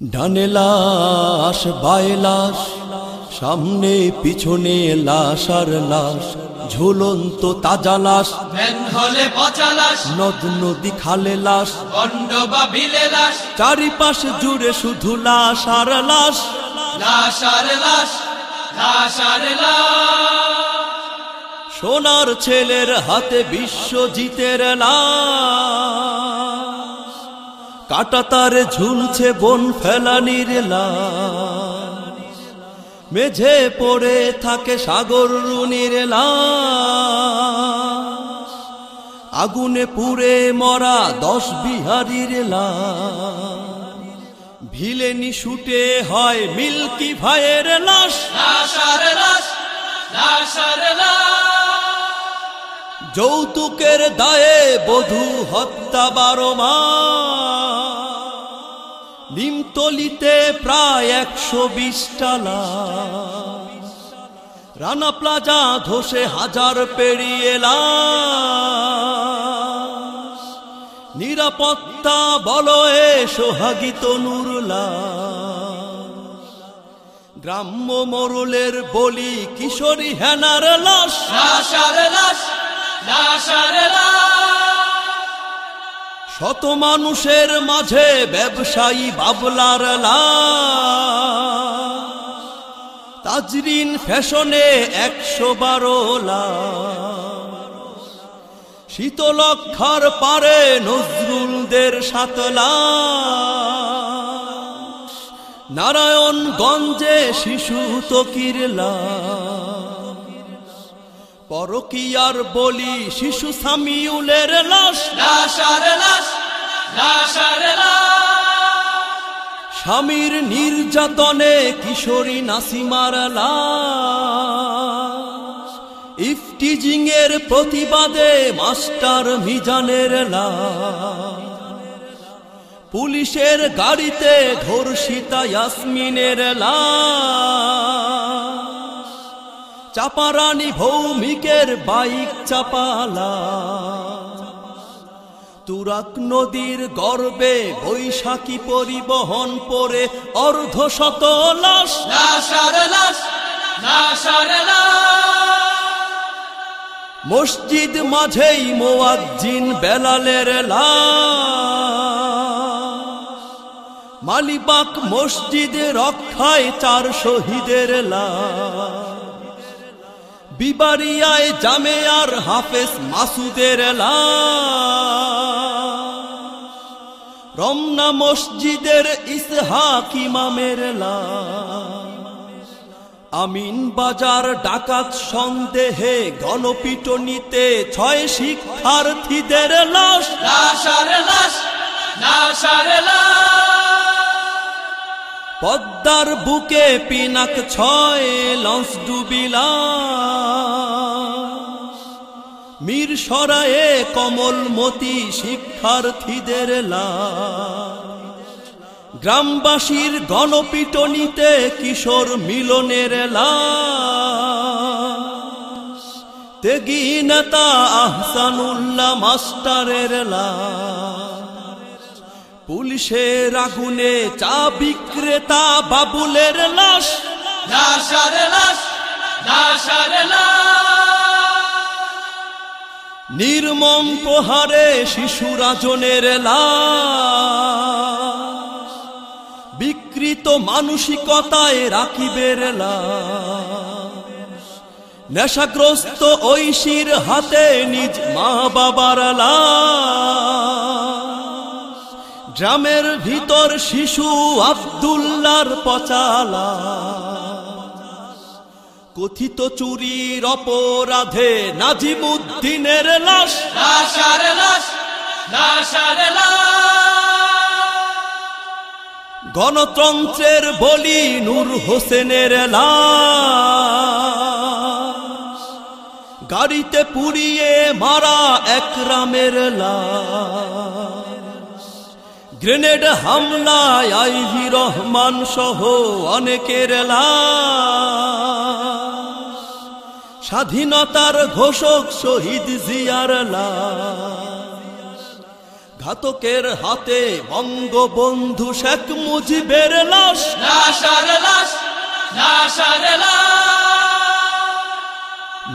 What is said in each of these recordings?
ডানে লাশ বায়ে লাশ সামনে পিছনে লাশ আর লাশ ঝুলন্ত তাজা লাশ হলে পচালাস নদ নদী খালে লাশ গন্ড বা বিলে লাশ চারিপাশ জুড়ে শুধু লাশ আর লাশ। লাশ আর লাশ লাশ আর লাশ। সোনার ছেলের হাতে বিশ্বজিতের লাশ। কাটা তারে ঝুলছে বন ফেলানির লাশ। মেঝে পড়ে থাকে সাগর রুনির লাশ। আগুনে পুড়ে মরা দশ বিহারির লাশ। ভিলেনি শুটে হয় মিল্কি ভাইয়ের লাশ। যৌতুকের দায়ে বধূ হত্যা বারো নিমতলিতে প্রায় একশো বিশ টালা রানা প্লাজা ধসে হাজার পেরিয়েলা নিরাপত্তা বলো এ সোহাগী তনুরলা গ্রাম্য মোরলের বলি কিশোরী হেনার লাশ। লাশ লাশ লাশ। শত মানুষের মাঝে ব্যবসায়ী বাবলার। তাজরিন ফ্যাশনে একশো বারো। শীতলক্ষার পারে নজরুলদের সাতলা নারায়ণগঞ্জে শিশু তকির লাশ। পরকিয়ার বলি শিশু সামিউলের লাশ। লাশার লাশ লাশ আর লাশ। স্বামীর নির্যাতনে কিশোরী নাসিমার লাশ। ইফটিজিং এর প্রতিবাদে মাস্টার মিজানের লাশ। পুলিশের গাড়িতে ধর্ষিতা ইয়াসমিনের লাশ। চাপারানি ভৌমিকের বাইক চাপালা। তুরাক নদীর গর্বে বৈশাখী পরিবহন পরে অর্ধ শত লাশ। মসজিদ মাঝেই মোয়াজ্জিন বেলালের মালিবাক মসজিদে রক্ষায় চার শহীদের লাশ। বিবারিয়ায় জামেয়ার হাফেজ মাসুদের রমনা মসজিদের ইসহাক ইমামের আমিন বাজার ডাকাত সন্দেহে গণপিটনিতে ছয় শিক্ষার্থীদের লাশ। লাশ আর লাশ আর লাশ। পদ্মার বুকে পিনাক ছয়, লঞ্চ ডুবিলা মীর সরায়ে কমলমতি শিক্ষার্থীদের লাশ। গ্রামবাসীর গণপিটনিতে কিশোর মিলনের তেগি নেতা আহসানুল্লাহ মাস্টারের লাশ। পুলিশের আগুনে চা বিক্রেতা বাবুলের লাশ। নির্মম প্রহারে শিশু রাজনের লাশ। বিকৃত মানসিকতায় রাখিবের লাশ। নেশাগ্রস্ত ঐশীর হাতে নিজ মা বাবার লাশ। ড্রামের ভিতর শিশু আবদুল্লার পচালা। কথিত চুরির অপরাধে নাজিমুদ্দিনের লাশ। গণতন্ত্রের বলি নূর হোসেনের লাশ। গাড়িতে পুড়িয়ে মারা একরামের লাশ। গ্রেনেড হামলায় আইভি রহমান সহ অনেকের স্বাধীনতার ঘোষক শহীদ জিয়ার ঘাতকের হাতে বঙ্গবন্ধু শেখ মুজিবের লাশ।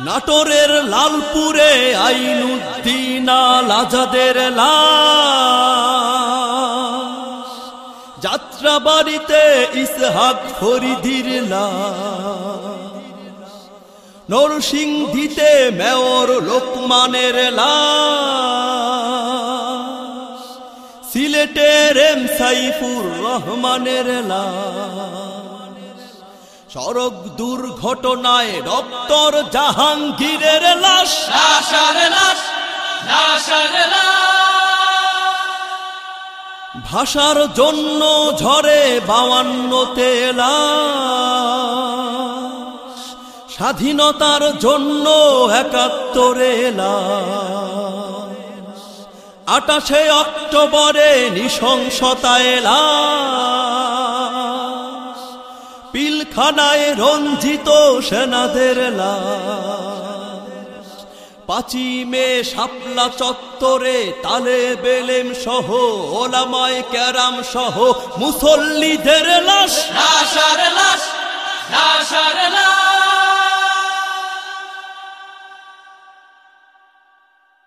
নাটোরের লালপুরে আইনুদ্দিন আল আজাদের লাশ। যাত্রাবাড়িতে ইসহাক ফরিদির লাশ নরসিংদীতে মেয়র লোকমানের লাশ। সিলেটের এম সাইফুর রহমানের লাশ। সড়ক দুর্ঘটনায় ডক্টর জাহাঙ্গীরের লাশ। লাশার লাশ লাশ। ভাষার জন্য ঝরে বাওয়ান্নতে তেলা। স্বাধীনতার জন্য একাত্তরে আটাশে অক্টোবরে নৃশংসতায় লাশ পিলখানায় রঞ্জিত সেনাদের লাশ পাচিমে শাপলা চত্বরে তালে বেলেম সহ, ওলামায় ক্যারাম সহ, মুসল্লিদের লাশ। লাশ আর লাশ লাশ আর লাশ।